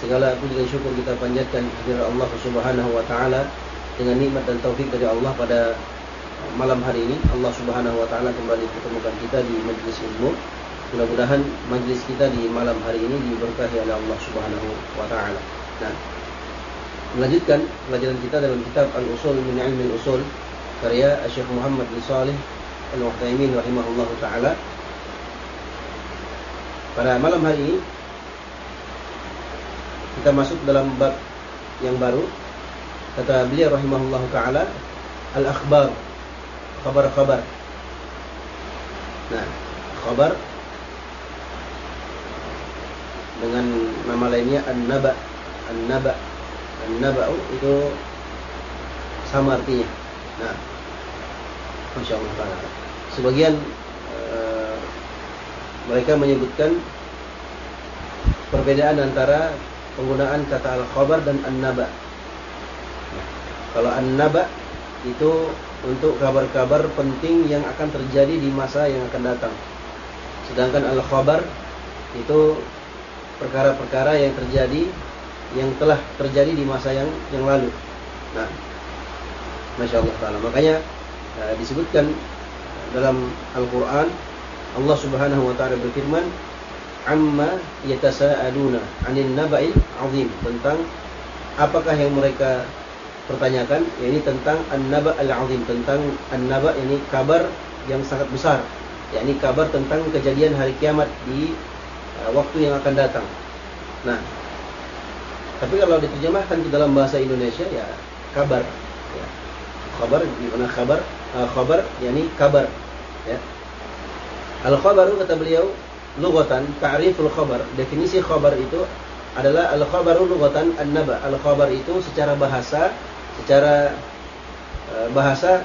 Segala puji dan syukur kita panjatkan kepada Allah Subhanahu wa taala dengan nikmat dan taufik dari Allah pada malam hari ini Allah Subhanahu wa taala kembali pertemukan kita di majlis ilmu. Mudah-mudahan majlis kita di malam hari ini diberkahi oleh Allah Subhanahu wa taala. Nah, melanjutkan pelajaran kita dalam kitab Al-Usul min Ilmi Al-Usul karya Syekh Muhammad bin Salih Al-Utsaimin rahimahullahu taala. Pada malam hari ini kita masuk dalam bab yang baru. Kata beliau rahimahullah taala al akhbar kabar-kabar nah kabar dengan nama lainnya an-naba. An-naba. An-naba itu sama artinya. Nah Masya Allah taala. Sebagian uh, mereka menyebutkan perbedaan antara penggunaan kata al-khabar dan an-naba. Kalau an-naba itu untuk kabar-kabar penting yang akan terjadi di masa yang akan datang. Sedangkan al-khabar itu perkara-perkara yang terjadi yang telah terjadi di masa yang yang lalu. Nah, masya Allah taala. Makanya uh, disebutkan dalam Al-Quran Allah Subhanahu Wa Taala berfirman, amma yatasaaluna 'anil naba'il 'azim tentang apakah yang mereka pertanyakan yakni tentang an-naba' al-'azim tentang an-naba' ini kabar yang sangat besar yakni kabar tentang kejadian hari kiamat di uh, waktu yang akan datang. Nah, tapi kalau diterjemahkan ke dalam bahasa Indonesia ya kabar ya. Kabar di mana kabar? Uh, kabar yakni kabar ya. Al-khabaru kata beliau lughatan ta'riful khabar. Definisi khabar itu adalah al khabaru lughatan an-naba. Al khabar itu secara bahasa secara uh, bahasa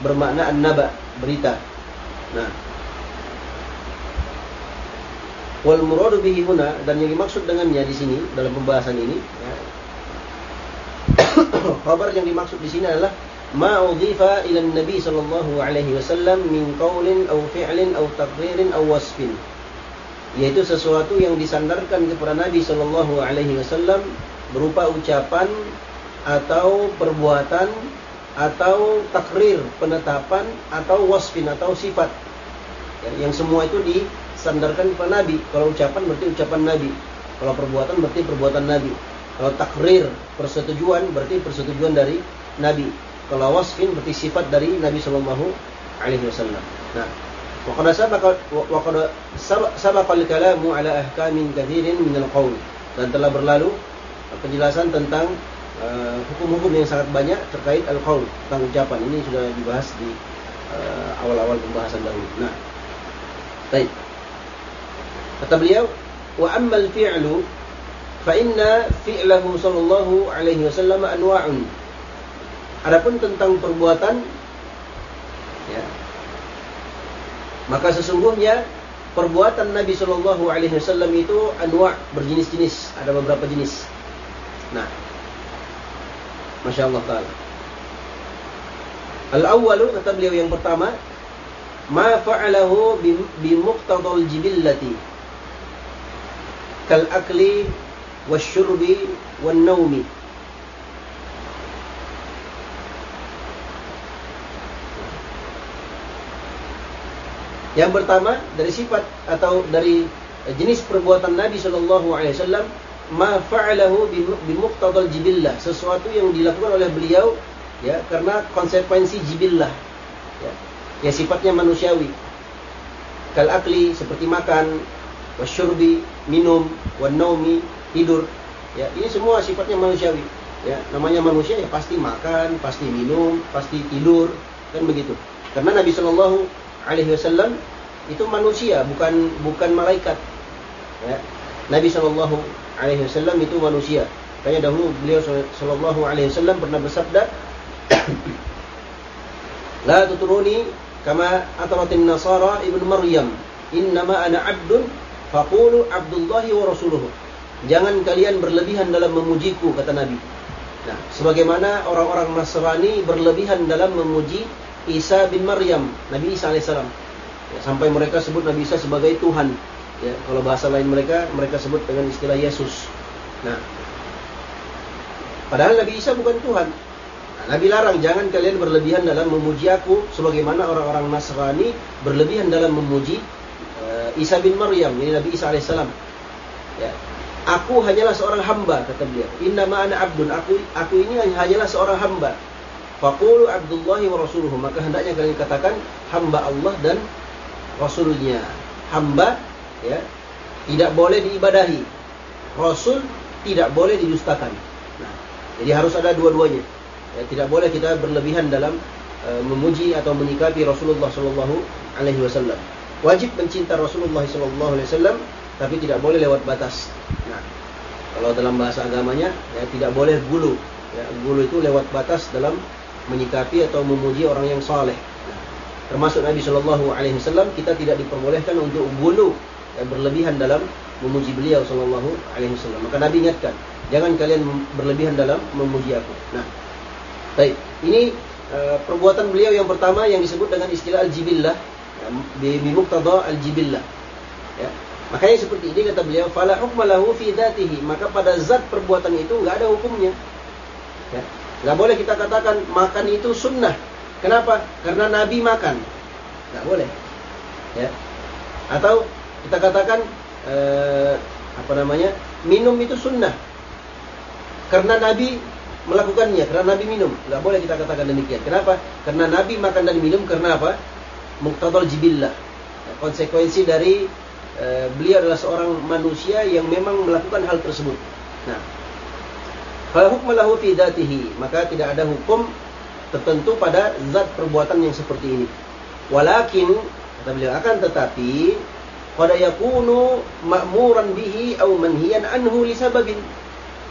bermakna an-naba berita. Nah. Wal muradu bihi huna dan yang dimaksud dengannya di sini dalam pembahasan ini ya, khabar yang dimaksud di sini adalah ma udhifa ila nabi sallallahu alaihi wasallam min qaulin aw fi'lin aw taqririn aw wasfin yaitu sesuatu yang disandarkan kepada Nabi sallallahu alaihi wasallam berupa ucapan atau perbuatan atau takrir penetapan atau wasfin atau sifat. Ya, yang semua itu disandarkan kepada Nabi. Kalau ucapan berarti ucapan Nabi. Kalau perbuatan berarti perbuatan Nabi. Kalau takrir persetujuan berarti persetujuan dari Nabi. Kalau wasfin berarti sifat dari Nabi Shallallahu Alaihi Wasallam. Nah, waqad sabaqa waqad sabaqa al-kalamu ala ahkamin katsirin min al-qaul dan telah berlalu penjelasan tentang hukum-hukum uh, yang sangat banyak terkait al-qaul tentang ucapan ini sudah dibahas di awal-awal uh, pembahasan dahulu. Nah, baik. Kata beliau, wa ammal fi'lu fa inna fi'lahu sallallahu alaihi wasallam anwa'un Adapun tentang perbuatan ya. Maka sesungguhnya perbuatan Nabi Shallallahu alaihi wasallam itu anwa' berjenis-jenis, ada beberapa jenis. Nah, Masya Allah taala. Al-awwalu kata beliau yang pertama, ma fa'alahu bi muqtadal jibillati kal akli wasyurbi wan naumi. Yang pertama dari sifat atau dari jenis perbuatan Nabi Shallallahu Alaihi Wasallam ma fa'alahu bi muqtadal jibillah. Sesuatu yang dilakukan oleh beliau ya karena konsekuensi jibillah ya yang sifatnya manusiawi. Kal akli seperti makan wasyurbi minum wanaumi tidur ya ini semua sifatnya manusiawi ya. Namanya manusia ya pasti makan pasti minum pasti tidur kan begitu. Karena Nabi Shallallahu Alaihi Wasallam itu manusia bukan bukan malaikat. Ya. Nabi Shallallahu Alaihi Wasallam itu manusia. Kayaknya dahulu beliau Shallallahu Alaihi Wasallam pernah bersabda La tuturuni kama ataratin nasara ibnu Maryam. Innama ana abdun faqulu abdullahi wa rasuluhu. Jangan kalian berlebihan dalam memujiku kata Nabi. Nah sebagaimana orang-orang Nasrani berlebihan dalam memuji Isa bin Maryam Nabi Isa alaihissalam ya, sampai mereka sebut Nabi Isa sebagai Tuhan ya kalau bahasa lain mereka mereka sebut dengan istilah Yesus nah padahal Nabi Isa bukan Tuhan Nabi larang jangan kalian berlebihan dalam memuji aku sebagaimana orang-orang Nasrani berlebihan dalam memuji uh, Isa bin Maryam, ini Nabi Isa alaihissalam. Ya. Aku hanyalah seorang hamba kata beliau. Inna ana abdun. Aku aku ini hanyalah seorang hamba. Faqulu Abdullahi wa rasuluhu. Maka hendaknya kalian katakan hamba Allah dan rasulnya. Hamba ya tidak boleh diibadahi. Rasul tidak boleh didustakan. Nah, jadi harus ada dua-duanya. Ya, tidak boleh kita berlebihan dalam uh, memuji atau menyikapi Rasulullah Shallallahu Alaihi Wasallam. Wajib mencinta Rasulullah Shallallahu Alaihi Wasallam, tapi tidak boleh lewat batas. Nah, kalau dalam bahasa agamanya, ya tidak boleh gulu. Ya, gulu itu lewat batas dalam menyikapi atau memuji orang yang saleh. Termasuk Nabi Shallallahu Alaihi Wasallam, kita tidak diperbolehkan untuk gulu ya, berlebihan dalam memuji beliau Shallallahu Alaihi Wasallam. Maka Nabi ingatkan, jangan kalian berlebihan dalam memuji aku. Nah, Baik, ini uh, perbuatan beliau yang pertama yang disebut dengan istilah al-jibillah, ya, bi muqtada al-jibillah. Ya. Makanya seperti ini kata beliau, fala hukma lahu fi maka pada zat perbuatan itu enggak ada hukumnya. Ya. Enggak boleh kita katakan makan itu sunnah. Kenapa? Karena Nabi makan. Enggak boleh. Ya. Atau kita katakan eh, apa namanya? Minum itu sunnah. Karena Nabi melakukannya karena Nabi minum. Nggak boleh kita katakan demikian. Kenapa? Karena Nabi makan dan minum karena apa? Muktadal jibillah. Konsekuensi dari e, beliau adalah seorang manusia yang memang melakukan hal tersebut. Nah, kalau hukum lahu fi maka tidak ada hukum tertentu pada zat perbuatan yang seperti ini. Walakin kata beliau akan tetapi pada yakunu ma'muran bihi au manhiyan anhu li sababin.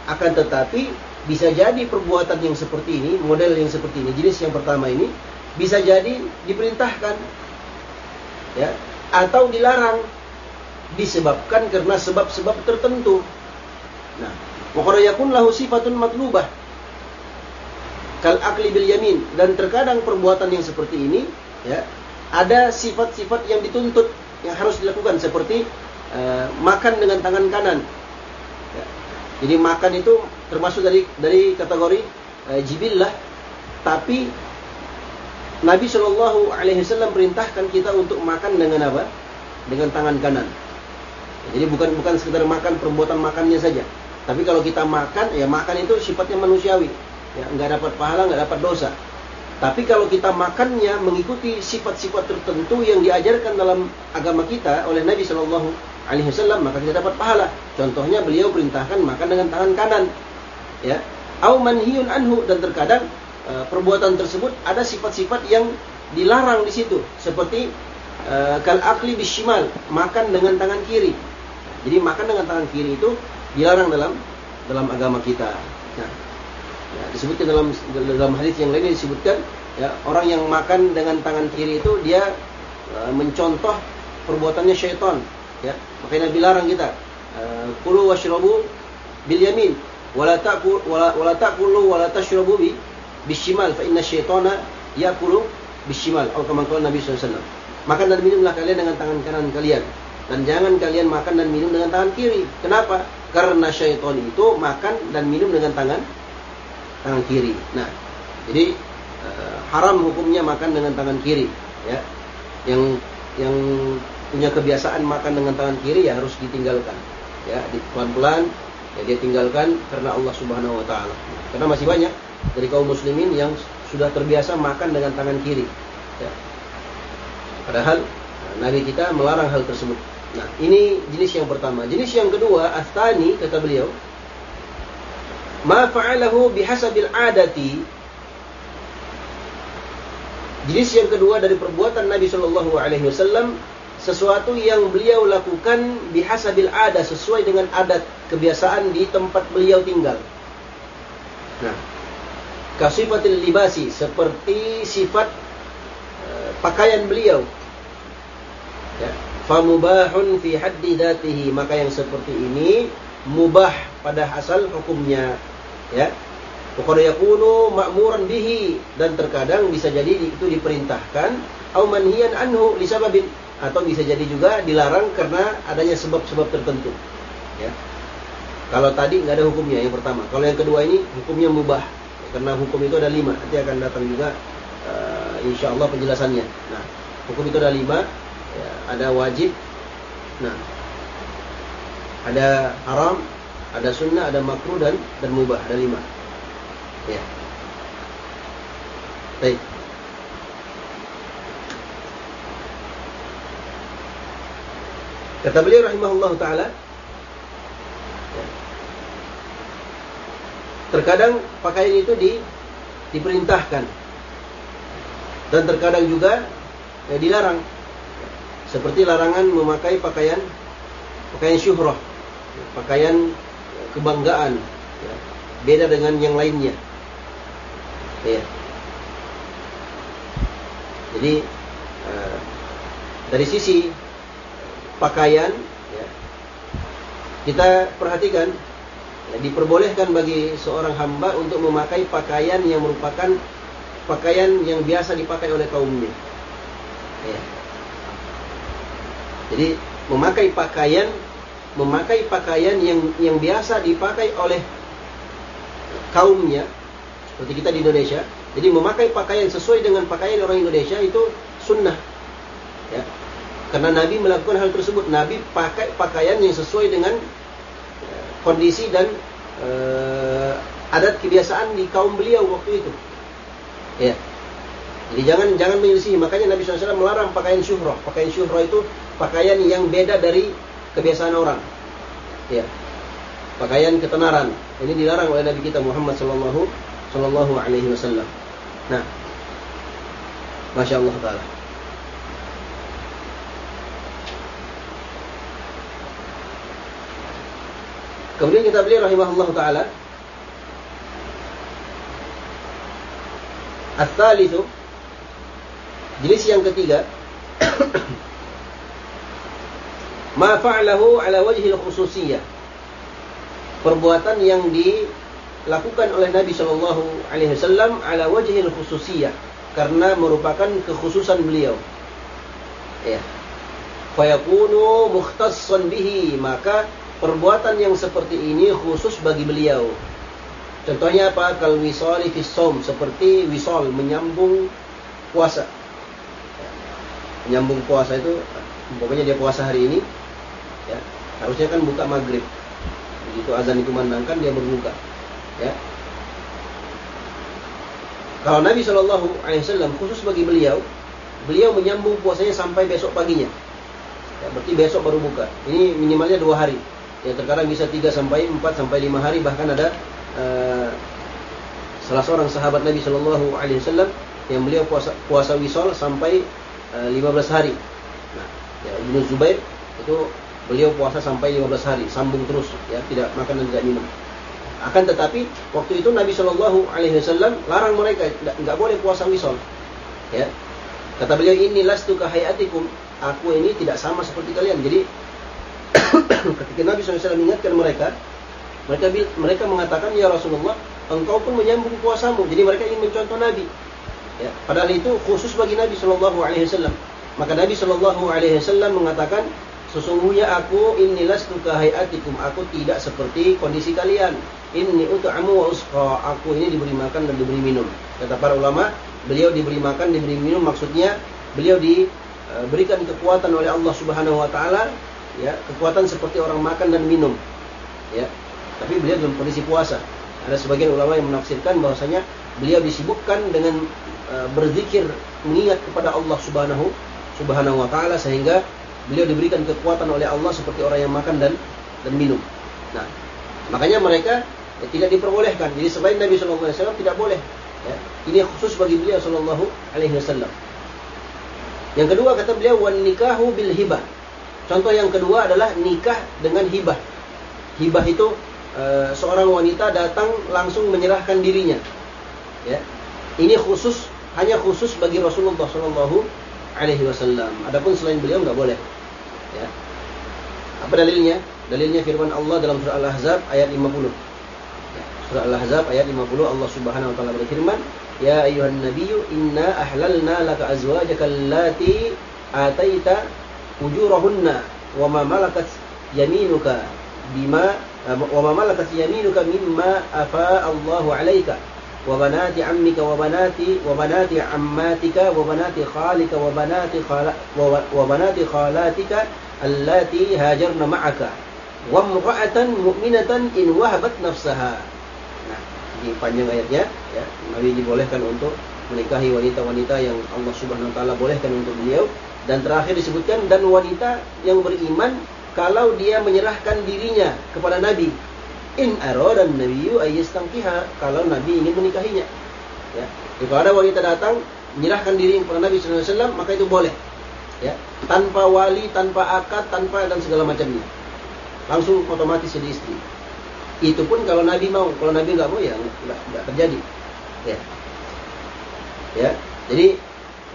Akan tetapi bisa jadi perbuatan yang seperti ini, model yang seperti ini, jenis yang pertama ini bisa jadi diperintahkan ya atau dilarang disebabkan karena sebab-sebab tertentu. Nah, wa yakun lahu sifatun matlubah kal akli bil yamin dan terkadang perbuatan yang seperti ini ya ada sifat-sifat yang dituntut yang harus dilakukan seperti uh, makan dengan tangan kanan. Ya. Jadi makan itu termasuk dari dari kategori uh, jibillah tapi Nabi Shallallahu Alaihi Wasallam perintahkan kita untuk makan dengan apa? Dengan tangan kanan. Jadi bukan bukan sekedar makan perbuatan makannya saja. Tapi kalau kita makan, ya makan itu sifatnya manusiawi. Ya, nggak dapat pahala, nggak dapat dosa. Tapi kalau kita makannya mengikuti sifat-sifat tertentu yang diajarkan dalam agama kita oleh Nabi Shallallahu Alaihi Wasallam, maka kita dapat pahala. Contohnya beliau perintahkan makan dengan tangan kanan ya au manhiyun anhu dan terkadang e, perbuatan tersebut ada sifat-sifat yang dilarang di situ seperti e, kal akli bishimal makan dengan tangan kiri jadi makan dengan tangan kiri itu dilarang dalam dalam agama kita. Nah, ya, disebutkan dalam dalam hadis yang lain disebutkan ya orang yang makan dengan tangan kiri itu dia e, mencontoh perbuatannya syaitan ya. Makanya Nabi larang kita kulu washrabu bil yamin wala ta'kul wala ta'kulu wala bi bishimal fa inna syaitana yakulu bishimal atau kama Nabi SAW. Makan dan minumlah kalian dengan tangan kanan kalian dan jangan kalian makan dan minum dengan tangan kiri. Kenapa? Karena syaitan itu makan dan minum dengan tangan tangan kiri. Nah, jadi uh, haram hukumnya makan dengan tangan kiri, ya. Yang yang punya kebiasaan makan dengan tangan kiri ya harus ditinggalkan. Ya, pelan-pelan ya dia tinggalkan karena Allah Subhanahu wa taala. Karena masih banyak dari kaum muslimin yang sudah terbiasa makan dengan tangan kiri. Ya. Padahal Nabi kita melarang hal tersebut. Nah, ini jenis yang pertama. Jenis yang kedua, astani kata beliau, ma fa'alahu bihasabil adati. Jenis yang kedua dari perbuatan Nabi Shallallahu alaihi wasallam sesuatu yang beliau lakukan bihasabil ada sesuai dengan adat kebiasaan di tempat beliau tinggal. Nah, kasifatil libasi seperti sifat uh, pakaian beliau. Ya, famubahun fi haddi datihi maka yang seperti ini mubah pada asal hukumnya ya. Pokoknya yakunu ma'muran bihi. Dan terkadang bisa jadi itu diperintahkan au manhiyan anhu lisababin atau bisa jadi juga dilarang karena adanya sebab-sebab tertentu ya. Kalau tadi nggak ada hukumnya yang pertama. Kalau yang kedua ini hukumnya mubah. Karena hukum itu ada lima. Nanti akan datang juga uh, insya Allah penjelasannya. Nah hukum itu ada lima ya, ada wajib. Nah. Ada haram ada sunnah ada makruh dan dan mubah. Ada lima. Ya. Baik. Kata beliau rahimahullah taala Terkadang pakaian itu di, diperintahkan. Dan terkadang juga ya, dilarang. Seperti larangan memakai pakaian pakaian syuhrah, pakaian kebanggaan, ya, beda dengan yang lainnya. Ya. Jadi uh, dari sisi pakaian, ya, kita perhatikan Ya, diperbolehkan bagi seorang hamba untuk memakai pakaian yang merupakan pakaian yang biasa dipakai oleh kaumnya. Ya. Jadi memakai pakaian memakai pakaian yang yang biasa dipakai oleh kaumnya seperti kita di Indonesia. Jadi memakai pakaian sesuai dengan pakaian orang Indonesia itu sunnah. Ya. Karena Nabi melakukan hal tersebut. Nabi pakai pakaian yang sesuai dengan kondisi dan uh, adat kebiasaan di kaum beliau waktu itu. Ya. Jadi jangan jangan menyelisihi. Makanya Nabi SAW melarang pakaian syuhrah. Pakaian syuhrah itu pakaian yang beda dari kebiasaan orang. Ya. Pakaian ketenaran. Ini dilarang oleh Nabi kita Muhammad Sallallahu Sallallahu Alaihi Wasallam. Nah, masya Allah taala. Kemudian kita beli rahimahullah taala As-salisu jenis yang ketiga ma fa'alahu ala wajhil khususiyah perbuatan yang dilakukan oleh Nabi Shallallahu alaihi wasallam ala wajhil khususiyah karena merupakan kekhususan beliau ya fayakunu mukhtassan bihi maka perbuatan yang seperti ini khusus bagi beliau. Contohnya apa? Kal wisali fisom seperti wisol menyambung puasa. Menyambung puasa itu pokoknya dia puasa hari ini ya, harusnya kan buka maghrib. Begitu azan itu mandangkan dia berbuka. Ya. Kalau Nabi Shallallahu Alaihi Wasallam khusus bagi beliau, beliau menyambung puasanya sampai besok paginya. Ya, berarti besok baru buka. Ini minimalnya dua hari ya terkadang bisa 3 sampai 4 sampai 5 hari bahkan ada uh, salah seorang sahabat Nabi Shallallahu Alaihi Wasallam yang beliau puasa puasa wisol sampai uh, eh, 15 hari. Nah, ya Ibnu Zubair itu beliau puasa sampai 15 hari, sambung terus ya, tidak makan dan tidak minum. Akan tetapi waktu itu Nabi Shallallahu Alaihi Wasallam larang mereka nggak boleh puasa wisol. Ya, kata beliau ini lastu kahayatikum, aku ini tidak sama seperti kalian. Jadi ketika Nabi SAW mengingatkan mereka, mereka mereka mengatakan ya Rasulullah, engkau pun menyambung puasamu. Jadi mereka ingin mencontoh Nabi. Ya, padahal itu khusus bagi Nabi Shallallahu Alaihi Wasallam. Maka Nabi Shallallahu Alaihi Wasallam mengatakan, sesungguhnya aku inilah hayatikum. Aku tidak seperti kondisi kalian. Ini untuk amu wa usqa. Aku ini diberi makan dan diberi minum. Kata para ulama, beliau diberi makan, diberi minum. Maksudnya beliau diberikan kekuatan oleh Allah Subhanahu Wa Taala. Ya, kekuatan seperti orang makan dan minum. Ya, tapi beliau dalam kondisi puasa. Ada sebagian ulama yang menafsirkan bahwasanya beliau disibukkan dengan uh, berzikir mengingat kepada Allah Subhanahu Subhanahu wa taala sehingga beliau diberikan kekuatan oleh Allah seperti orang yang makan dan dan minum. Nah, makanya mereka ya, tidak diperbolehkan. Jadi selain Nabi Shallallahu alaihi wasallam tidak boleh. Ya. Ini khusus bagi beliau Shallallahu alaihi wasallam. Yang kedua kata beliau wan nikahu bil hibah. Contoh yang kedua adalah nikah dengan hibah. Hibah itu e, seorang wanita datang langsung menyerahkan dirinya Ya. Ini khusus hanya khusus bagi Rasulullah Shallallahu Alaihi Wasallam. Adapun selain beliau nggak boleh. Ya. Apa dalilnya? Dalilnya firman Allah dalam surah Al-Ahzab ayat 50. Ya. Surah Al-Ahzab ayat 50 Allah Subhanahu wa taala berfirman, "Ya ayuhan nabiyyu inna ahlalna laka azwajaka allati ataita ujurahunna wa ma malakat yaminuka bima wa ma malakat yaminuka mimma afa Allahu 'alaika." وبنات عمك وبنات وبنات عماتك وبنات خالك وبنات خال وبنات خالاتك اللاتي هاجرن معك وامرأة مؤمنة إن وهبت نفسها nah ini panjang ayatnya ya Nabi dibolehkan untuk menikahi wanita-wanita yang Allah Subhanahu wa taala bolehkan untuk beliau dan terakhir disebutkan dan wanita yang beriman kalau dia menyerahkan dirinya kepada Nabi in aradan nabiyyu ayyastankiha kalau nabi ingin menikahinya. Ya. Jika ada wanita datang menyerahkan diri kepada Nabi wasallam maka itu boleh. Ya. Tanpa wali tanpa akad tanpa dan segala macamnya. Langsung otomatis jadi istri. Itu pun kalau Nabi mau. Kalau Nabi nggak mau ya nggak nggak terjadi. Ya. Ya. Jadi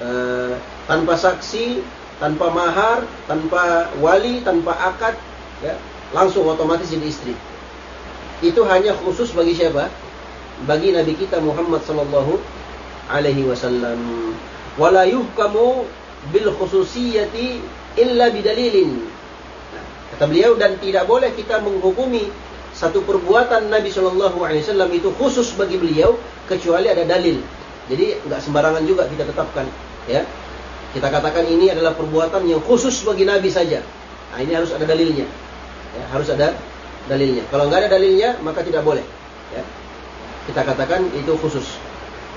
eh, tanpa saksi tanpa mahar tanpa wali tanpa akad ya langsung otomatis jadi istri itu hanya khusus bagi siapa? Bagi Nabi kita Muhammad sallallahu alaihi wasallam. Wala yuhkamu bil khususiyati illa bidalilin. Kata beliau dan tidak boleh kita menghukumi satu perbuatan Nabi Shallallahu Alaihi Wasallam itu khusus bagi beliau kecuali ada dalil. Jadi nggak sembarangan juga kita tetapkan, ya. Kita katakan ini adalah perbuatan yang khusus bagi Nabi saja. Nah, ini harus ada dalilnya. Ya, harus ada dalilnya. Kalau nggak ada dalilnya, maka tidak boleh. Ya. Kita katakan itu khusus.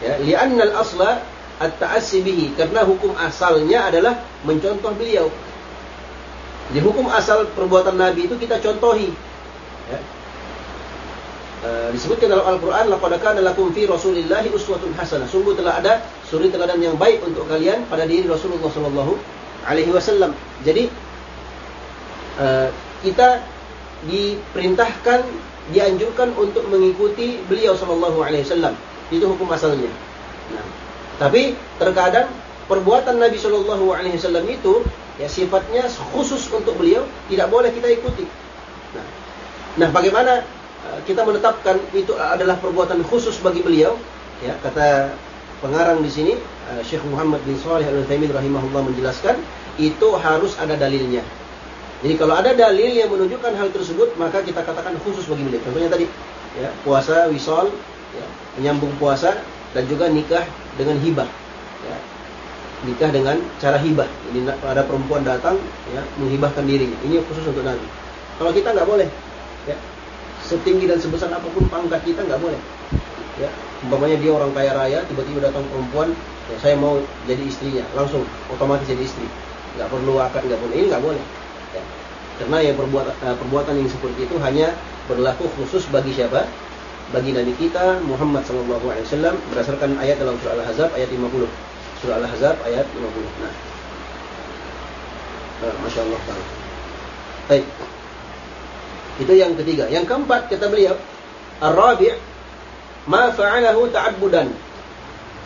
Ya, li'annal asla at-ta'assi bihi karena hukum asalnya adalah mencontoh beliau. Di hukum asal perbuatan Nabi itu kita contohi. Ya. E, disebutkan dalam Al-Quran laqad kana lakum fi rasulillahi uswatun hasanah sungguh telah ada suri teladan yang baik untuk kalian pada diri Rasulullah sallallahu alaihi wasallam jadi e, kita diperintahkan dianjurkan untuk mengikuti beliau sallallahu alaihi wasallam itu hukum asalnya nah, tapi terkadang perbuatan Nabi Shallallahu Alaihi Wasallam itu ya sifatnya khusus untuk beliau tidak boleh kita ikuti. Nah, nah bagaimana uh, kita menetapkan itu adalah perbuatan khusus bagi beliau? Ya kata pengarang di sini uh, Syekh Muhammad bin Shalih Al Utsaimin rahimahullah menjelaskan itu harus ada dalilnya. Jadi kalau ada dalil yang menunjukkan hal tersebut, maka kita katakan khusus bagi beliau. Contohnya tadi, ya, puasa wisol, ya, menyambung puasa dan juga nikah dengan hibah. Ya. Nikah dengan cara hibah. Ini ada perempuan datang, ya, menghibahkan dirinya. Ini khusus untuk Nabi. Kalau kita nggak boleh, ya, setinggi dan sebesar apa pun pangkat kita nggak boleh. Ya, umpamanya dia orang kaya raya, tiba-tiba datang perempuan, ya, saya mau jadi istrinya, langsung otomatis jadi istri. Nggak perlu akad, nggak perlu ini nggak boleh. Karena yang perbuatan, uh, perbuatan yang seperti itu hanya berlaku khusus bagi siapa? Bagi Nabi kita Muhammad SAW berdasarkan ayat dalam surah Al-Ahzab ayat 50. Surah Al-Ahzab ayat 50. Nah. Uh, Masya Allah. Baik. Itu yang ketiga. Yang keempat kata beliau, Ar-Rabi' ma fa'alahu ta'abbudan.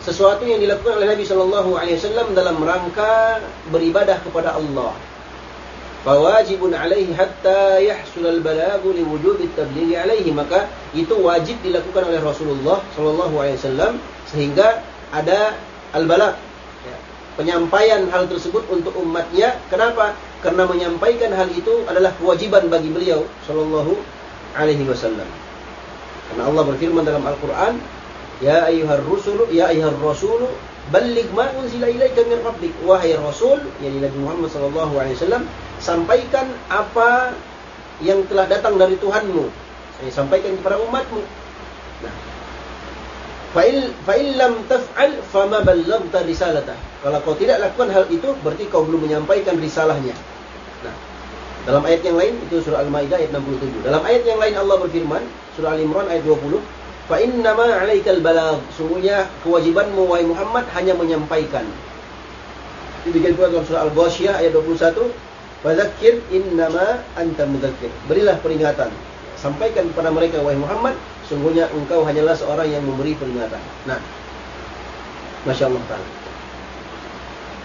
Sesuatu yang dilakukan oleh Nabi Wasallam dalam rangka beribadah kepada Allah fawajibun alaihi hatta yahsul al-balagu li wujub at-tablighi alaihi maka itu wajib dilakukan oleh Rasulullah sallallahu alaihi wasallam sehingga ada al-bala. Ya. Penyampaian hal tersebut untuk umatnya. Kenapa? Karena menyampaikan hal itu adalah kewajiban bagi beliau sallallahu alaihi wasallam. Karena Allah berfirman dalam Al-Qur'an, "Ya ayyuhar rusulu, ya ayyuhar rasulu, balligh ma unzila ilaika min rabbik." Wahai Rasul, yakni Nabi Muhammad sallallahu alaihi wasallam, sampaikan apa yang telah datang dari Tuhanmu. Saya sampaikan kepada umatmu. Nah, fa'il fa'il lam taf'al fama ballaghta risalatah. Kalau kau tidak lakukan hal itu berarti kau belum menyampaikan risalahnya. Nah, dalam ayat yang lain itu surah Al-Maidah ayat 67. Dalam ayat yang lain Allah berfirman, surah Al-Imran ayat 20, "Fa innama 'alaikal balagh." Sungguhnya kewajibanmu wahai Muhammad hanya menyampaikan. Demikian pula dalam surah Al-Ghasyiyah ayat 21, Fadzakir innama anta mudzakir. Berilah peringatan. Sampaikan kepada mereka wahai Muhammad, sungguhnya engkau hanyalah seorang yang memberi peringatan. Nah, Masya Allah Ta'ala.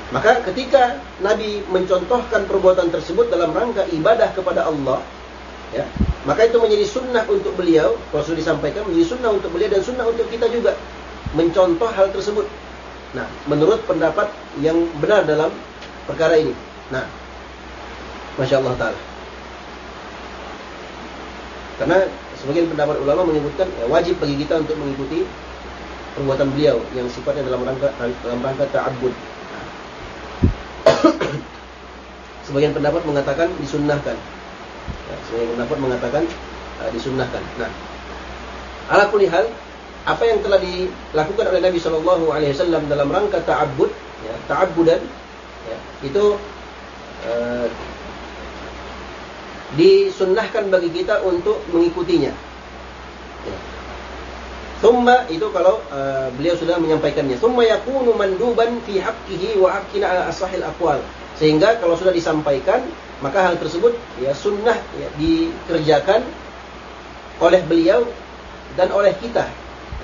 Maka ketika Nabi mencontohkan perbuatan tersebut dalam rangka ibadah kepada Allah, ya, maka itu menjadi sunnah untuk beliau, Rasul disampaikan menjadi sunnah untuk beliau dan sunnah untuk kita juga mencontoh hal tersebut. Nah, menurut pendapat yang benar dalam perkara ini. Nah, Masya Allah Ta'ala. Karena sebagian pendapat ulama menyebutkan ya, wajib bagi kita untuk mengikuti perbuatan beliau yang sifatnya dalam rangka dalam rangka ta'abbud. sebagian pendapat mengatakan disunnahkan. Ya, sebagian pendapat mengatakan uh, disunnahkan. Nah, ala kulli hal apa yang telah dilakukan oleh Nabi Shallallahu Alaihi Wasallam dalam rangka ta'abbud, ya, ta'abbudan, ya, itu uh, disunnahkan bagi kita untuk mengikutinya. Ya. Thumma itu kalau uh, beliau sudah menyampaikannya. Thumma yakunu manduban fi haqqihi wa haqqina ala asahil aqwal. Sehingga kalau sudah disampaikan, maka hal tersebut ya sunnah ya, dikerjakan oleh beliau dan oleh kita.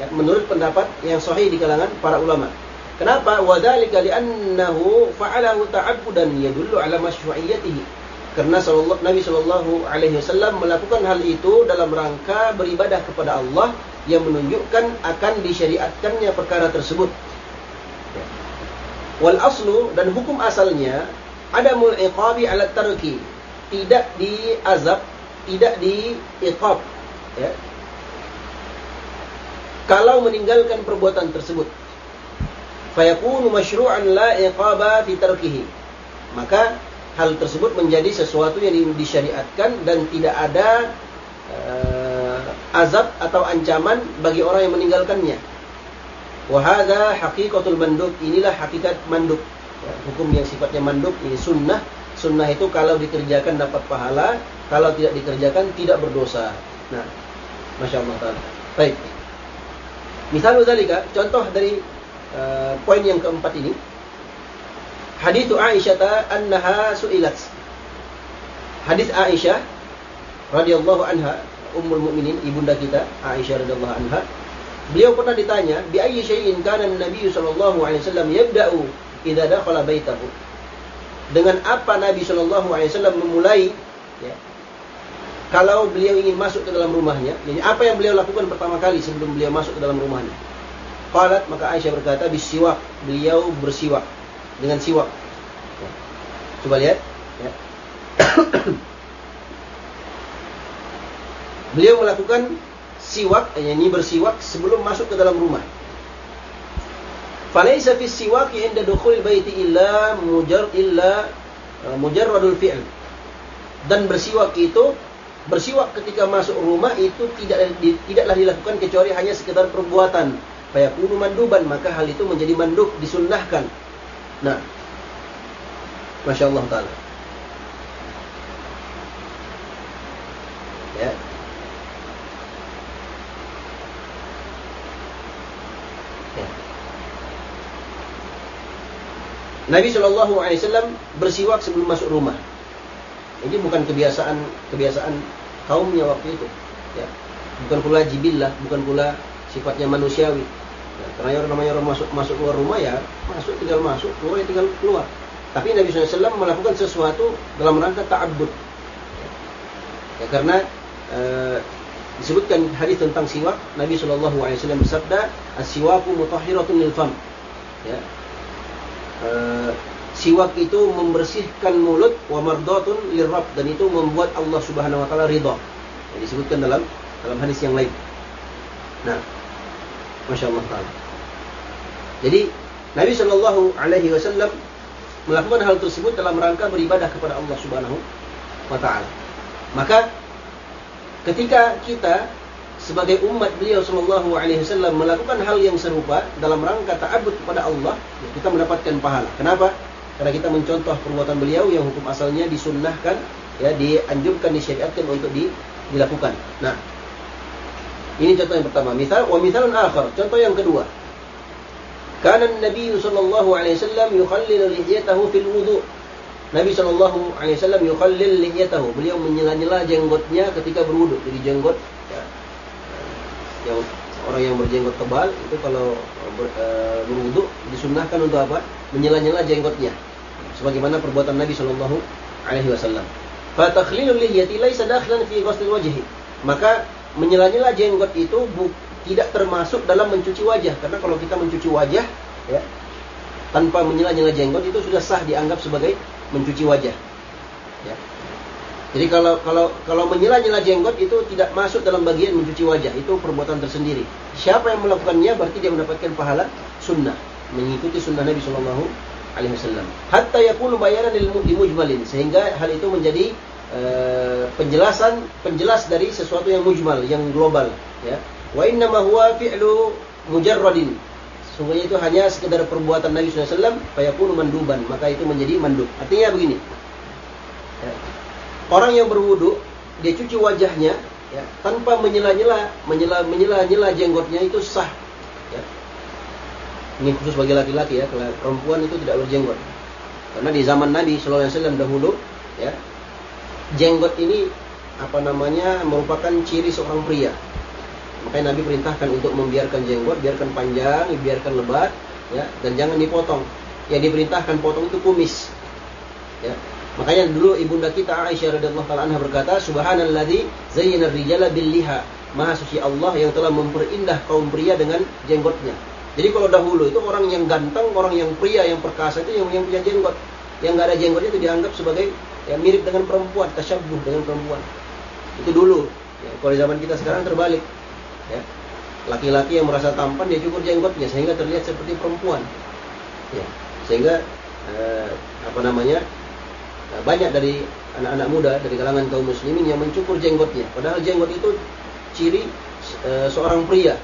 Ya, menurut pendapat yang sahih di kalangan para ulama. Kenapa? Wadzalika li'annahu fa'alahu ta'abbudan yadullu ala masyru'iyyatihi karena Nabi Shallallahu Alaihi Wasallam melakukan hal itu dalam rangka beribadah kepada Allah yang menunjukkan akan disyariatkannya perkara tersebut. Wal aslu dan hukum asalnya ada iqabi ala tarki tidak diazab, tidak diiqab. Ya. Kalau meninggalkan perbuatan tersebut, fayakunu masyru'an la iqaba fi tarkihi. Maka hal tersebut menjadi sesuatu yang disyariatkan dan tidak ada uh, azab atau ancaman bagi orang yang meninggalkannya. Wahada hakikatul mandub. Inilah hakikat mandub. Ya, hukum yang sifatnya mandub ini sunnah. Sunnah itu kalau dikerjakan dapat pahala, kalau tidak dikerjakan tidak berdosa. Nah, masya Allah taala. Baik. Misalnya contoh dari uh, poin yang keempat ini Hadis Aisyah annaha su'ilat. Hadis Aisyah radhiyallahu anha, ummul mukminin, ibunda kita, Aisyah radhiyallahu anha. Beliau pernah ditanya, "Bi ayyi syai'in kana Nabi sallallahu alaihi wasallam yabda'u idza dakhala baitahu?" Dengan apa Nabi sallallahu alaihi wasallam memulai ya, kalau beliau ingin masuk ke dalam rumahnya, jadi apa yang beliau lakukan pertama kali sebelum beliau masuk ke dalam rumahnya? Qalat maka Aisyah berkata bisiwak, beliau bersiwak dengan siwak. Ya. Coba lihat. Ya. Beliau melakukan siwak, ini bersiwak sebelum masuk ke dalam rumah. Falaisa fi siwak inda dukhul baiti illa mujar illa mujarradul fi'l. Dan bersiwak itu bersiwak ketika masuk rumah itu tidak tidaklah dilakukan kecuali hanya sekedar perbuatan. Fayakunu manduban, maka hal itu menjadi mandub, disunnahkan. Nah, masya Allah taala. Nabi Shallallahu Alaihi Wasallam bersiwak sebelum masuk rumah. Ini bukan kebiasaan kebiasaan kaumnya waktu itu. Ya. Bukan pula jibillah, bukan pula sifatnya manusiawi. Ya, karena orang namanya orang masuk masuk keluar rumah ya masuk tinggal masuk keluar ya tinggal keluar. Tapi Nabi SAW melakukan sesuatu dalam rangka ta'abbud. Ya, karena e, disebutkan hadis tentang siwak Nabi SAW bersabda as-siwaku mutahhiratun lil fam. Ya. E, siwak itu membersihkan mulut wa mardatun lirab dan itu membuat Allah Subhanahu wa taala ridha. Ya, disebutkan dalam dalam hadis yang lain. Nah, Masya Allah taala. Jadi Nabi Shallallahu Alaihi Wasallam melakukan hal tersebut dalam rangka beribadah kepada Allah Subhanahu wa taala. Maka ketika kita sebagai umat beliau Shallallahu Alaihi Wasallam melakukan hal yang serupa dalam rangka ta'abud kepada Allah, kita mendapatkan pahala. Kenapa? Karena kita mencontoh perbuatan beliau yang hukum asalnya disunnahkan, ya dianjurkan disyariatkan untuk di, dilakukan. Nah, ini contoh yang pertama. Misal, wa misalun akhar. Contoh yang kedua. Karena Nabi sallallahu alaihi wasallam yukhallil lihiyatahu fil wudu. Nabi sallallahu alaihi wasallam yukhallil lihiyatahu. Beliau menyela-nyela jenggotnya ketika berwudu. Jadi jenggot ya, yang orang yang berjenggot tebal itu kalau ber, e, berwudu disunnahkan untuk apa? Menyela-nyela jenggotnya. Sebagaimana perbuatan Nabi sallallahu alaihi wasallam. Fa takhlilul lihiyati laisa fi wajhi. Maka menyela-nyela jenggot itu bu, tidak termasuk dalam mencuci wajah karena kalau kita mencuci wajah ya tanpa menyela-nyela jenggot itu sudah sah dianggap sebagai mencuci wajah jadi kalau kalau kalau menyela-nyela jenggot itu tidak masuk dalam bagian mencuci wajah itu perbuatan tersendiri siapa yang melakukannya berarti dia mendapatkan pahala sunnah mengikuti sunnah Nabi Shallallahu Alaihi Wasallam hatta bayaran dimujmalin sehingga hal itu menjadi uh, penjelasan penjelas dari sesuatu yang mujmal yang global ya Wa inna huwa fi'lu mujarradin. Sungguhnya itu hanya sekedar perbuatan Nabi SAW, fayakunu manduban, maka itu menjadi mandub. Artinya begini. Orang yang berwudu, dia cuci wajahnya ya, tanpa menyela-nyela, menyela-menyela jenggotnya itu sah. Ya. Ini khusus bagi laki-laki ya, kalau perempuan itu tidak berjenggot. Karena di zaman Nabi SAW dahulu, ya, jenggot ini apa namanya merupakan ciri seorang pria. Makanya Nabi perintahkan untuk membiarkan jenggot, biarkan panjang, biarkan lebat, ya, dan jangan dipotong. Yang diperintahkan potong itu kumis. Ya. Makanya dulu ibunda kita Aisyah radhiyallahu taala anha berkata, "Subhanalladzi zayyana ar-rijala bil liha." Maha suci Allah yang telah memperindah kaum pria dengan jenggotnya. Jadi kalau dahulu itu orang yang ganteng, orang yang pria, yang perkasa itu yang, yang punya jenggot. Yang nggak ada jenggotnya itu dianggap sebagai ya, mirip dengan perempuan, tasyabuh dengan perempuan. Itu dulu. Ya, kalau zaman kita sekarang terbalik ya laki-laki yang merasa tampan dia cukur jenggotnya sehingga terlihat seperti perempuan ya sehingga eh, apa namanya eh, banyak dari anak-anak muda dari kalangan kaum muslimin yang mencukur jenggotnya. Padahal jenggot itu ciri eh, seorang pria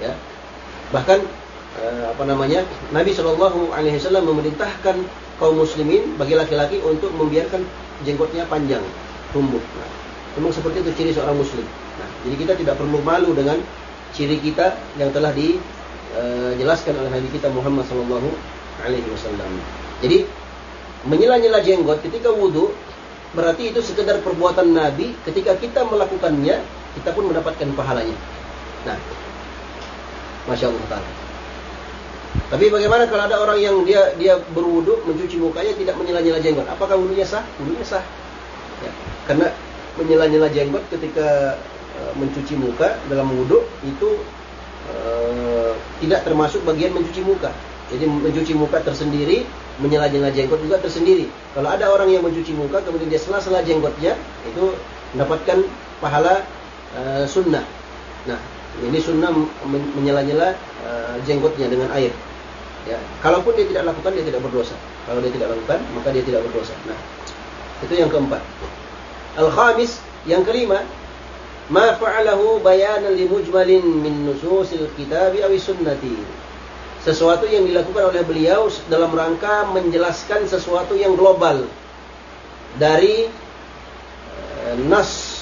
ya. Bahkan eh, apa namanya Nabi Shallallahu Alaihi Wasallam memerintahkan kaum muslimin bagi laki-laki untuk membiarkan jenggotnya panjang tumbuh. Nah, memang seperti itu ciri seorang muslim. Nah, jadi kita tidak perlu malu dengan ciri kita yang telah dijelaskan oleh Nabi kita Muhammad Sallallahu Alaihi Wasallam. Jadi menyela-nyela jenggot ketika wudhu berarti itu sekedar perbuatan Nabi. Ketika kita melakukannya, kita pun mendapatkan pahalanya. Nah, masya Allah taala. Tapi bagaimana kalau ada orang yang dia dia berwudu mencuci mukanya tidak menyela-nyela jenggot? Apakah wudhunya sah? Wudhunya sah. Ya. Karena menyela-nyela jenggot ketika Eh, mencuci muka dalam wudhu itu uh, tidak termasuk bagian mencuci muka. Jadi mencuci muka tersendiri, menyela-nyela jenggot juga tersendiri. Kalau ada orang yang mencuci muka kemudian dia sela-sela jenggotnya, itu mendapatkan pahala uh, sunnah. Nah, ini sunnah menyela-nyela uh, jenggotnya dengan air. Ya, kalaupun dia tidak lakukan dia tidak berdosa. Kalau dia tidak lakukan maka dia tidak berdosa. Nah, itu yang keempat. Al-khamis, yang kelima, ma fa'alahu bayanan li mujmalin min nususil kitab aw sunnati. Sesuatu yang dilakukan oleh beliau dalam rangka menjelaskan sesuatu yang global dari uh, nas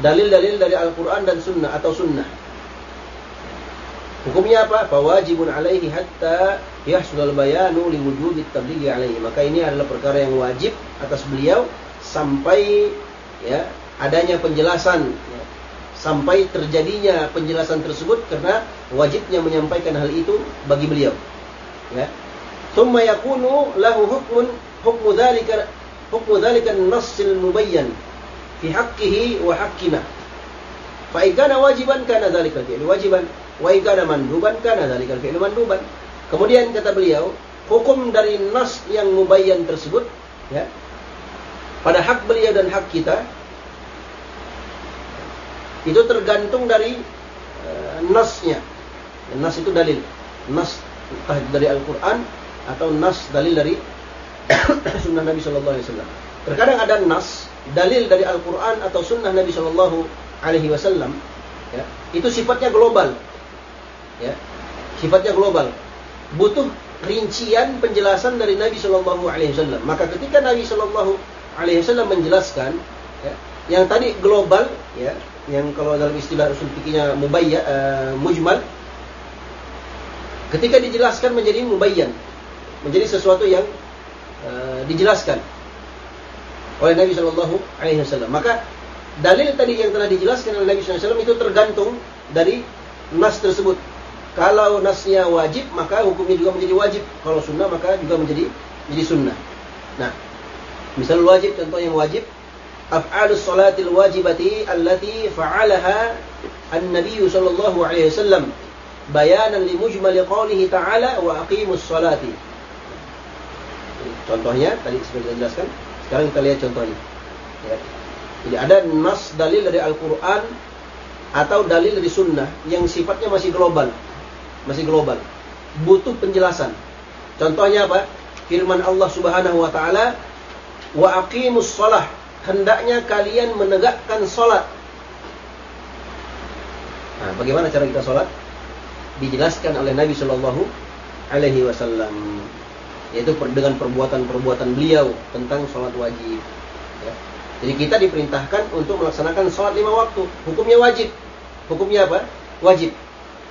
dalil-dalil dari Al-Qur'an dan sunnah atau sunnah. Hukumnya apa? Fawajibun alaihi hatta yahsul bayanu li wujudi tablighi alaihi. Maka ini adalah perkara yang wajib atas beliau sampai ya adanya penjelasan ya, sampai terjadinya penjelasan tersebut karena wajibnya menyampaikan hal itu bagi beliau. Ya. Thumma yakunu lahu hukmun hukmu dzalika hukmu dzalika an-nassil mubayyan fi haqqihi wa haqqina. Fa in kana wajiban kana dzalika fi'lu wajiban. Wa in kana manduban kana dzalika fi'lu manduban. Kemudian kata beliau, hukum dari nas yang mubayyan tersebut ya pada hak beliau dan hak kita itu tergantung dari uh, nasnya. Nas itu dalil. Nas entah dari Al-Qur'an atau nas dalil dari sunnah Nabi Shallallahu Alaihi Wasallam. Terkadang ada nas dalil dari Al-Quran atau sunnah Nabi Shallallahu Alaihi Wasallam, ya, itu sifatnya global, ya, sifatnya global, butuh rincian penjelasan dari Nabi Shallallahu Alaihi Wasallam. Maka ketika Nabi Shallallahu Alaihi Wasallam menjelaskan, ya, yang tadi global, ya, yang kalau dalam istilah usul fikihnya mubayya, uh, mujmal, ketika dijelaskan menjadi mubayyan, menjadi sesuatu yang uh, dijelaskan oleh Nabi Shallallahu Alaihi Wasallam. Maka dalil tadi yang telah dijelaskan oleh Nabi SAW itu tergantung dari nas tersebut. Kalau nasnya wajib, maka hukumnya juga menjadi wajib. Kalau sunnah, maka juga menjadi menjadi sunnah. Nah, misal wajib, contoh yang wajib, af'alus salatil wajibati allati fa'alaha an-nabiy sallallahu alaihi wasallam bayanan li mujmali qawlihi ta'ala wa aqimus salati. Contohnya tadi sudah dijelaskan sekarang kita lihat contohnya. Ya. Jadi ada nas dalil dari Al-Quran atau dalil dari Sunnah yang sifatnya masih global, masih global, butuh penjelasan. Contohnya apa? Firman Allah Subhanahu Wa Taala, wa aqimus salah. Hendaknya kalian menegakkan solat. Nah, bagaimana cara kita solat? Dijelaskan oleh Nabi Shallallahu Alaihi Wasallam yaitu dengan perbuatan-perbuatan beliau tentang sholat wajib. Ya. Jadi kita diperintahkan untuk melaksanakan sholat lima waktu. Hukumnya wajib. Hukumnya apa? Wajib.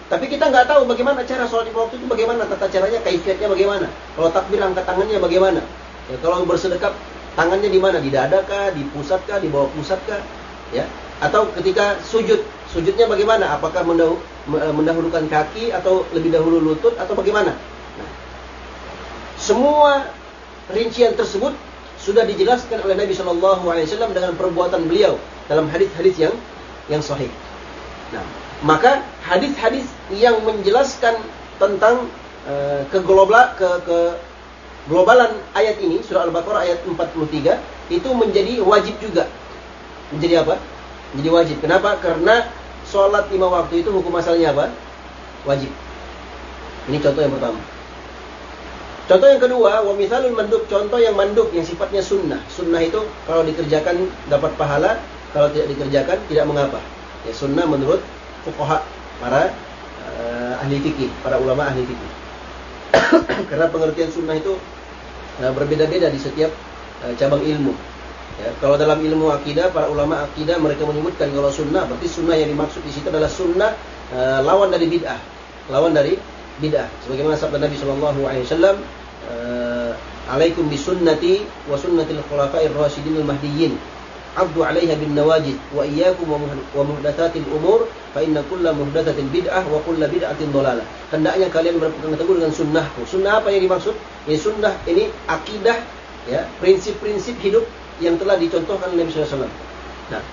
Tapi kita nggak tahu bagaimana cara sholat lima waktu itu bagaimana tata caranya, kaifiatnya bagaimana. Kalau takbir angkat tangannya bagaimana? Ya, kalau bersedekap tangannya di mana? Di dada kah? Di pusat kah? Di bawah pusat kah? Ya. Atau ketika sujud, sujudnya bagaimana? Apakah mendahulukan kaki atau lebih dahulu lutut atau bagaimana? Semua rincian tersebut sudah dijelaskan oleh Nabi Shallallahu Alaihi Wasallam dengan perbuatan beliau dalam hadis-hadis yang yang sahih. Nah, maka hadis-hadis yang menjelaskan tentang uh, ke, ke globalan ayat ini surah Al-Baqarah ayat 43 itu menjadi wajib juga. Menjadi apa? Menjadi wajib. Kenapa? Karena sholat lima waktu itu hukum asalnya apa? Wajib. Ini contoh yang pertama. Contoh yang kedua, wa misalul contoh yang mandub yang sifatnya sunnah. Sunnah itu kalau dikerjakan dapat pahala, kalau tidak dikerjakan tidak mengapa. Ya sunnah menurut fuqaha para uh, ahli fikih, para ulama ahli fikih. Karena pengertian sunnah itu uh, berbeda-beda di setiap uh, cabang ilmu. Ya, kalau dalam ilmu akidah, para ulama akidah mereka menyebutkan kalau sunnah berarti sunnah yang dimaksud di situ adalah sunnah uh, lawan dari bid'ah, lawan dari bid'ah. Sebagaimana sabda Nabi Shallallahu Alaihi Wasallam, uh, "Alaikum bisunnati wa sunnatil khulafa'ir al-mahdiyyin." Abdu 'alaiha bin nawajid wa iyyakum wa muhdatsatil umur fa inna kulla muhdatsatin bid'ah wa kulla bid'atin dhalalah. Hendaknya kalian berpegang teguh dengan sunnahku. Sunnah apa yang dimaksud? Ini sunnah ini akidah ya, prinsip-prinsip hidup yang telah dicontohkan oleh Nabi wasallam. Nah,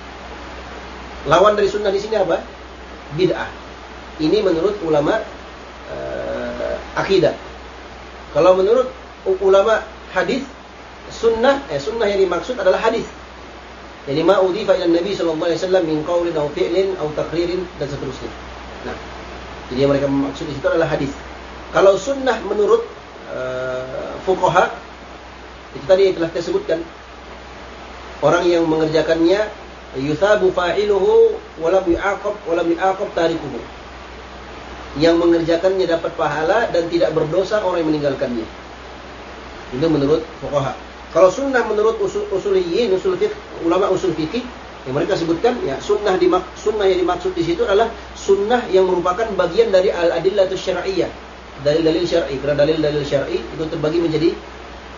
lawan dari sunnah di sini apa? Bid'ah. Ini menurut ulama uh, akidah. Kalau menurut ulama hadis, sunnah, eh, sunnah yang dimaksud adalah hadis. Jadi ma udhifa ila Nabi sallallahu alaihi wasallam min qaulin aw fi'lin aw taqririn dan seterusnya. Nah, jadi yang mereka maksud di situ adalah hadis. Kalau sunnah menurut uh, fuqaha itu tadi yang telah kita sebutkan orang yang mengerjakannya yusabu fa'iluhu wa lam yu'aqab wa lam yu'aqab tarikuhu yang mengerjakannya dapat pahala dan tidak berdosa orang yang meninggalkannya. Itu menurut fuqaha. Kalau sunnah menurut usul usuliyin, usul fiqh, ulama usul fikih yang mereka sebutkan ya sunnah dimak sunnah yang dimaksud di situ adalah sunnah yang merupakan bagian dari al adillatus syar'iyyah. Dalil-dalil syar'i. Karena dalil-dalil syar'i itu terbagi menjadi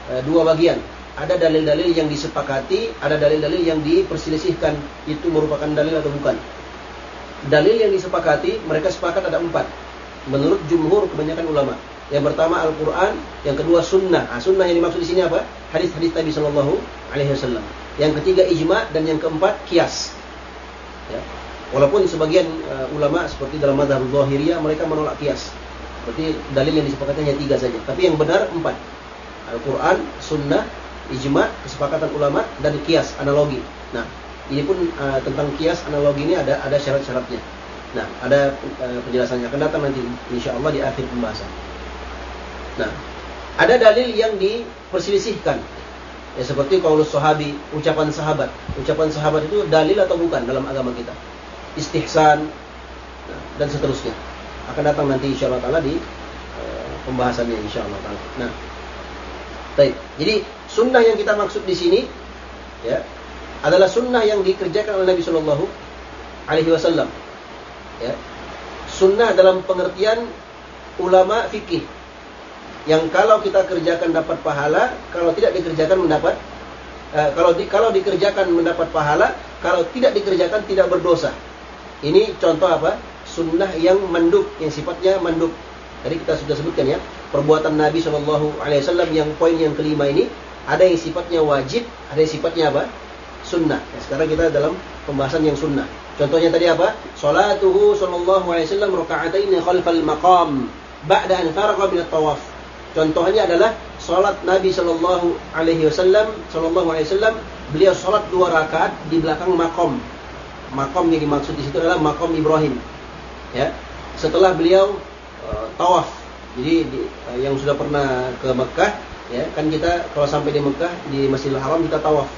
uh, dua bagian. Ada dalil-dalil yang disepakati, ada dalil-dalil yang diperselisihkan. Itu merupakan dalil atau bukan. Dalil yang disepakati, mereka sepakat ada empat menurut jumhur kebanyakan ulama. Yang pertama Al-Quran, yang kedua Sunnah. Nah, sunnah yang dimaksud di sini apa? Hadis-hadis Nabi Shallallahu Alaihi Wasallam. Yang ketiga ijma dan yang keempat kias. Ya. Walaupun sebagian uh, ulama seperti dalam madhab zahiriyah mereka menolak kias. Berarti dalil yang disepakati hanya tiga saja. Tapi yang benar empat. Al-Quran, Sunnah, Ijma, kesepakatan ulama, dan kias, analogi. Nah, ini pun uh, tentang kias, analogi ini ada ada syarat-syaratnya. Nah, ada uh, penjelasannya. Akan datang nanti, insya Allah di akhir pembahasan. Nah, ada dalil yang diperselisihkan. Ya seperti kaulus sahabi, ucapan sahabat. Ucapan sahabat itu dalil atau bukan dalam agama kita? Istihsan nah, dan seterusnya. Akan datang nanti insya Allah taala di uh, pembahasannya insya Allah taala. Nah, baik. Jadi sunnah yang kita maksud di sini ya adalah sunnah yang dikerjakan oleh Nabi Shallallahu Alaihi Wasallam. Ya. Sunnah dalam pengertian ulama fikih yang kalau kita kerjakan dapat pahala, kalau tidak dikerjakan mendapat uh, kalau di, kalau dikerjakan mendapat pahala, kalau tidak dikerjakan tidak berdosa. Ini contoh apa? Sunnah yang manduk, yang sifatnya manduk. Tadi kita sudah sebutkan ya, perbuatan Nabi Shallallahu Alaihi Wasallam yang poin yang kelima ini ada yang sifatnya wajib, ada yang sifatnya apa? Sunnah. Ya, sekarang kita dalam pembahasan yang sunnah. Contohnya tadi apa? Salatuhu sallallahu alaihi wasallam raka'atain khalfal maqam ba'da an faraqa min tawaf Contohnya adalah salat Nabi sallallahu alaihi wasallam sallallahu alaihi wasallam beliau salat dua rakaat di belakang makom. Makom yang dimaksud di situ adalah makom Ibrahim. Ya. Setelah beliau uh, tawaf. Jadi di, uh, yang sudah pernah ke Mekah ya kan kita kalau sampai di Mekah di Masjidil Haram kita tawaf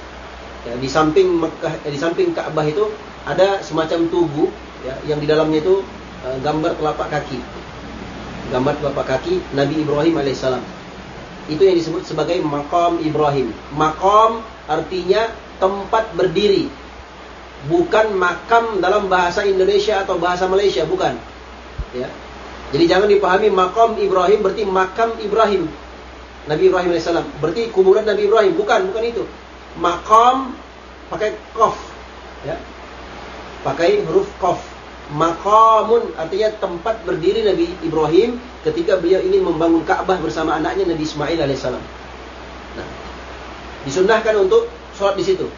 ya, di samping Mekah eh, di samping Ka'bah itu ada semacam tugu ya yang di dalamnya itu uh, gambar telapak kaki gambar telapak kaki Nabi Ibrahim alaihissalam itu yang disebut sebagai makam Ibrahim makam artinya tempat berdiri bukan makam dalam bahasa Indonesia atau bahasa Malaysia bukan ya jadi jangan dipahami makam Ibrahim berarti makam Ibrahim Nabi Ibrahim AS. Berarti kuburan Nabi Ibrahim. Bukan, bukan itu. Makam pakai kof. Ya. Pakai huruf kof. Makamun artinya tempat berdiri Nabi Ibrahim ketika beliau ingin membangun Ka'bah bersama anaknya Nabi Ismail alaihissalam. Nah, disunnahkan untuk sholat di situ.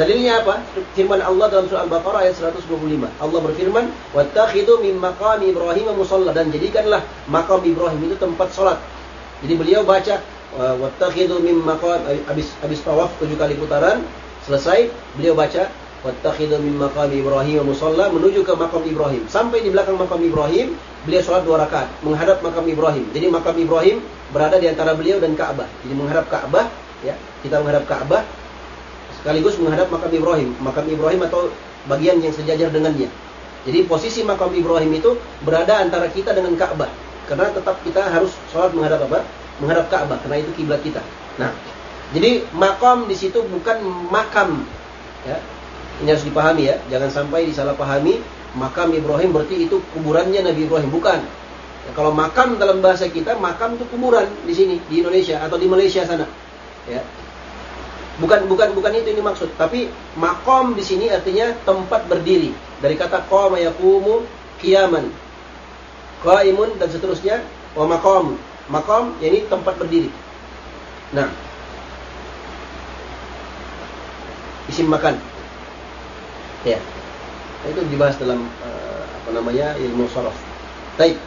Dalilnya apa? Firman Allah dalam surah Al-Baqarah ayat 125. Allah berfirman, "Wattakhidhu min maqami Ibrahim musalla" dan jadikanlah makam Ibrahim itu tempat sholat. Jadi beliau baca wattakhidhu min maqam habis habis tawaf tujuh kali putaran selesai beliau baca wattakhidhu min maqam Ibrahim musalla menuju ke makam Ibrahim. Sampai di belakang makam Ibrahim, beliau sholat dua rakaat menghadap makam Ibrahim. Jadi makam Ibrahim berada di antara beliau dan Ka'bah. Jadi menghadap Ka'bah, ya. Kita menghadap Ka'bah sekaligus menghadap makam Ibrahim. Makam Ibrahim atau bagian yang sejajar dengannya. Jadi posisi makam Ibrahim itu berada antara kita dengan Ka'bah. Karena tetap kita harus sholat menghadap apa? Menghadap Ka'bah, karena itu kiblat kita. Nah, jadi makam di situ bukan makam. Ya. Ini harus dipahami ya, jangan sampai disalahpahami. Makam Ibrahim berarti itu kuburannya Nabi Ibrahim, bukan. Ya, kalau makam dalam bahasa kita, makam itu kuburan di sini di Indonesia atau di Malaysia sana. Ya. Bukan bukan bukan itu ini maksud, tapi makom di sini artinya tempat berdiri. Dari kata qama yaqumu qiyaman qaimun dan seterusnya wa maqam. Maqam yakni tempat berdiri. Nah. Isim makan. Ya. Nah, itu dibahas dalam uh, apa namanya ilmu sharaf. Baik.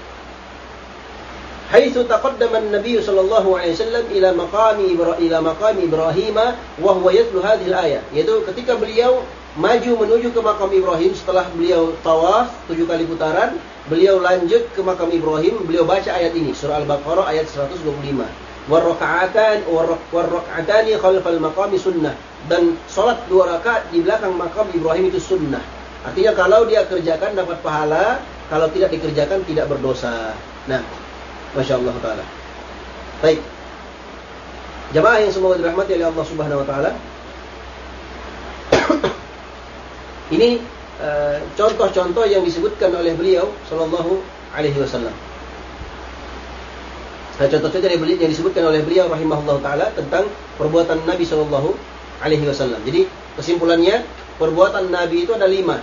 حيث تقدم النبي صلى الله عليه وسلم إلى مقام إلى مقام إبراهيم وهو يتلو هذه الآية yaitu ketika beliau maju menuju ke makam Ibrahim setelah beliau tawaf tujuh kali putaran beliau lanjut ke makam Ibrahim, beliau baca ayat ini, surah Al-Baqarah ayat 125. Warraka'atan warraka'atani khalfal maqami sunnah dan salat dua rakaat di belakang makam Ibrahim itu sunnah. Artinya kalau dia kerjakan dapat pahala, kalau tidak dikerjakan tidak berdosa. Nah, Masya Allah Ta'ala. Baik. Jamaah yang semoga dirahmati oleh Allah Subhanahu Wa Ta'ala. Ini Eh, contoh-contoh yang disebutkan oleh beliau Shallallahu Alaihi Wasallam. Nah, contoh-contoh yang, yang disebutkan oleh beliau rahimahullah taala tentang perbuatan Nabi Shallallahu Alaihi Wasallam. Jadi kesimpulannya perbuatan Nabi itu ada lima.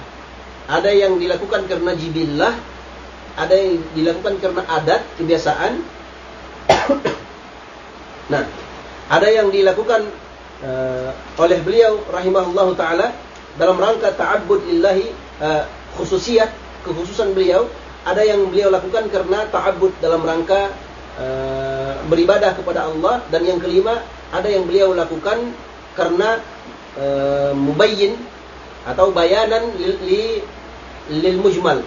Ada yang dilakukan karena jibillah, ada yang dilakukan karena adat kebiasaan. nah, ada yang dilakukan uh, oleh beliau rahimahullah taala dalam rangka ta'abbud lillahi uh, khususiyah kekhususan beliau ada yang beliau lakukan karena ta'abbud dalam rangka uh, beribadah kepada Allah dan yang kelima ada yang beliau lakukan karena uh, mubayyin atau bayanan li, li lil mujmal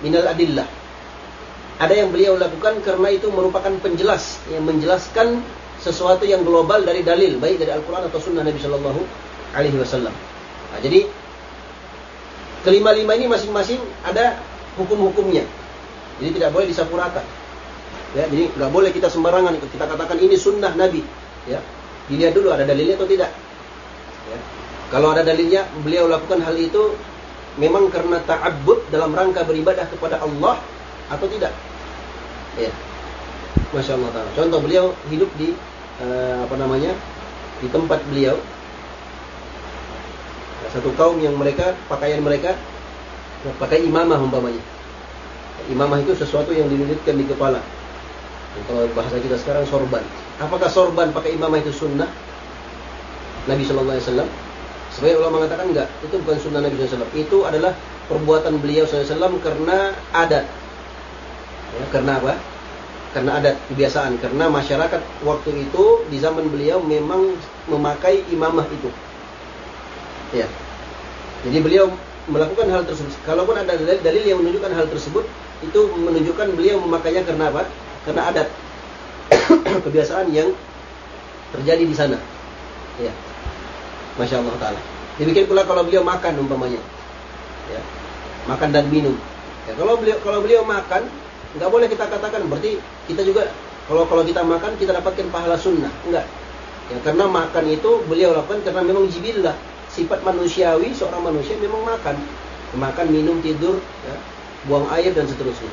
minal adillah. Ada yang beliau lakukan karena itu merupakan penjelas yang menjelaskan sesuatu yang global dari dalil baik dari Al-Qur'an atau sunnah Nabi Shallallahu alaihi wasallam. Nah, jadi kelima-lima ini masing-masing ada hukum-hukumnya. Jadi tidak boleh disapu rata. Ya, jadi nggak boleh kita sembarangan kita katakan ini sunnah Nabi. Ya, dilihat dulu ada dalilnya atau tidak. Ya. Kalau ada dalilnya, beliau lakukan hal itu memang karena ta'abbud dalam rangka beribadah kepada Allah atau tidak. Ya. Masya Allah Ta'ala. Contoh beliau hidup di uh, apa namanya di tempat beliau satu kaum yang mereka pakaian mereka pakai imamah umpamanya. Imamah itu sesuatu yang dililitkan di kepala. Kalau bahasa kita sekarang sorban. Apakah sorban pakai imamah itu sunnah? Nabi Shallallahu Alaihi Wasallam. Sebagai ulama mengatakan enggak, itu bukan sunnah Nabi SAW. Itu adalah perbuatan beliau SAW karena adat. Ya, karena apa? Karena adat kebiasaan. Karena masyarakat waktu itu di zaman beliau memang memakai imamah itu. Ya. Jadi beliau melakukan hal tersebut. Kalaupun ada dalil yang menunjukkan hal tersebut, itu menunjukkan beliau memakainya karena apa? Karena adat kebiasaan yang terjadi di sana. Ya. Masya Allah Taala. Demikian pula kalau beliau makan umpamanya, ya. makan dan minum. Ya, kalau beliau kalau beliau makan, nggak boleh kita katakan berarti kita juga kalau kalau kita makan kita dapatkan pahala sunnah, enggak. Ya, karena makan itu beliau lakukan karena memang jibillah sifat manusiawi seorang manusia memang makan, makan, minum, tidur, ya, buang air dan seterusnya.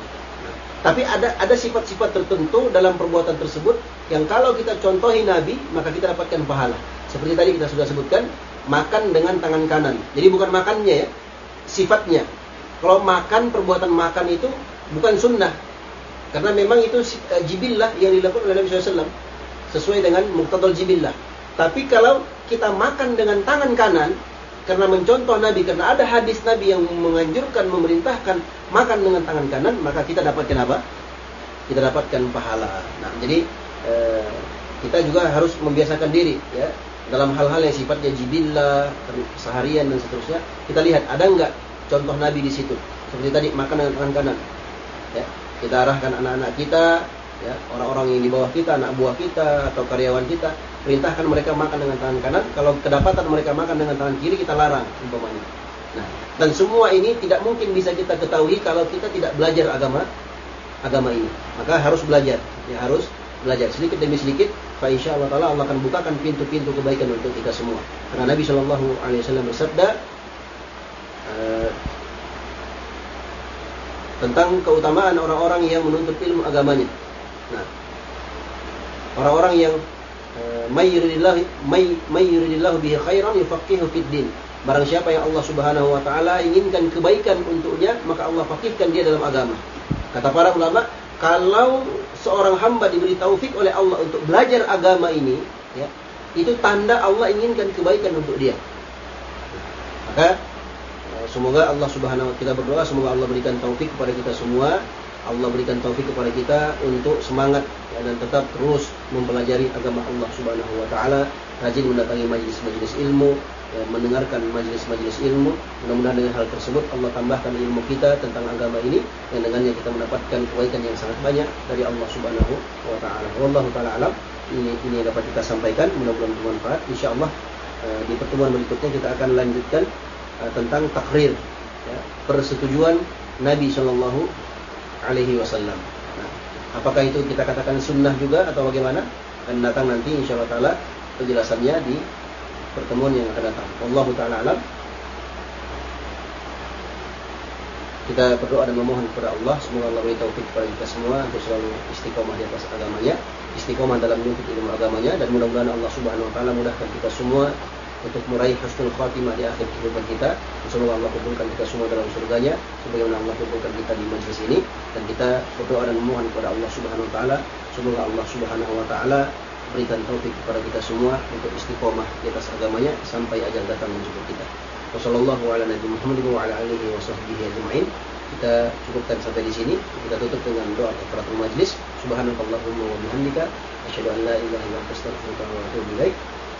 Tapi ada ada sifat-sifat tertentu dalam perbuatan tersebut yang kalau kita contohi Nabi maka kita dapatkan pahala. Seperti tadi kita sudah sebutkan, makan dengan tangan kanan. Jadi bukan makannya ya, sifatnya. Kalau makan perbuatan makan itu bukan sunnah, karena memang itu uh, jibillah yang dilakukan oleh Nabi SAW sesuai dengan muktadal jibillah. Tapi kalau kita makan dengan tangan kanan karena mencontoh Nabi karena ada hadis Nabi yang menganjurkan memerintahkan makan dengan tangan kanan maka kita dapatkan apa? Kita dapatkan pahala. Nah, jadi eh, kita juga harus membiasakan diri ya dalam hal-hal yang sifatnya jibillah, seharian dan seterusnya. Kita lihat ada enggak contoh Nabi di situ. Seperti tadi makan dengan tangan kanan. Ya, kita arahkan anak-anak kita, ya, orang-orang yang di bawah kita, anak buah kita atau karyawan kita perintahkan mereka makan dengan tangan kanan. Kalau kedapatan mereka makan dengan tangan kiri, kita larang umpamanya. Nah, dan semua ini tidak mungkin bisa kita ketahui kalau kita tidak belajar agama agama ini. Maka harus belajar, ya harus belajar sedikit demi sedikit. Fa insya Allah Taala Allah akan bukakan pintu-pintu kebaikan untuk kita semua. Karena Nabi Shallallahu Alaihi Wasallam bersabda uh, tentang keutamaan orang-orang yang menuntut ilmu agamanya. Nah, orang-orang yang may yuridillahu bihi khairan yufaqihu fid din. Barang siapa yang Allah Subhanahu wa taala inginkan kebaikan untuknya, maka Allah fakihkan dia dalam agama. Kata para ulama, kalau seorang hamba diberi taufik oleh Allah untuk belajar agama ini, ya, itu tanda Allah inginkan kebaikan untuk dia. Maka eh, semoga Allah Subhanahu wa kita berdoa semoga Allah berikan taufik kepada kita semua Allah berikan taufik kepada kita untuk semangat ya, dan tetap terus mempelajari agama Allah Subhanahu wa taala, rajin mendatangi majelis-majelis ilmu, ya, mendengarkan majelis-majelis ilmu. Mudah-mudahan dengan hal tersebut Allah tambahkan ilmu kita tentang agama ini yang dengannya kita mendapatkan kebaikan yang sangat banyak dari Allah Subhanahu wa taala. Wallahu taala alam. Ini ini dapat kita sampaikan, mudah-mudahan bermanfaat. Insyaallah uh, di pertemuan berikutnya kita akan lanjutkan uh, tentang takrir ya, persetujuan Nabi Shallallahu alaihi wasallam. Nah, apakah itu kita katakan sunnah juga atau bagaimana? Dan datang nanti insya Allah taala penjelasannya di pertemuan yang akan datang. Wallahu taala alam. Kita berdoa dan memohon kepada Allah semoga Allah beri taufik kepada kita semua untuk selalu istiqomah di atas agamanya, istiqomah dalam menuntut ilmu agamanya dan mudah-mudahan Allah Subhanahu wa taala mudahkan kita semua untuk meraih husnul khatimah di akhir kehidupan kita. Semoga Allah kumpulkan kita semua dalam surganya sebagaimana Allah kumpulkan kita di majlis ini dan kita berdoa dan memohon kepada Allah Subhanahu wa taala semoga Allah Subhanahu wa taala berikan taufik kepada kita semua untuk istiqomah di atas agamanya sampai ajal datang menjemput kita. Wassalamualaikum wabarakatuh. kita cukupkan sampai di sini. Kita tutup dengan doa kafaratul majlis. Subhanakallahumma wa bihamdika asyhadu an la ilaha illa anta astaghfiruka wa atubu.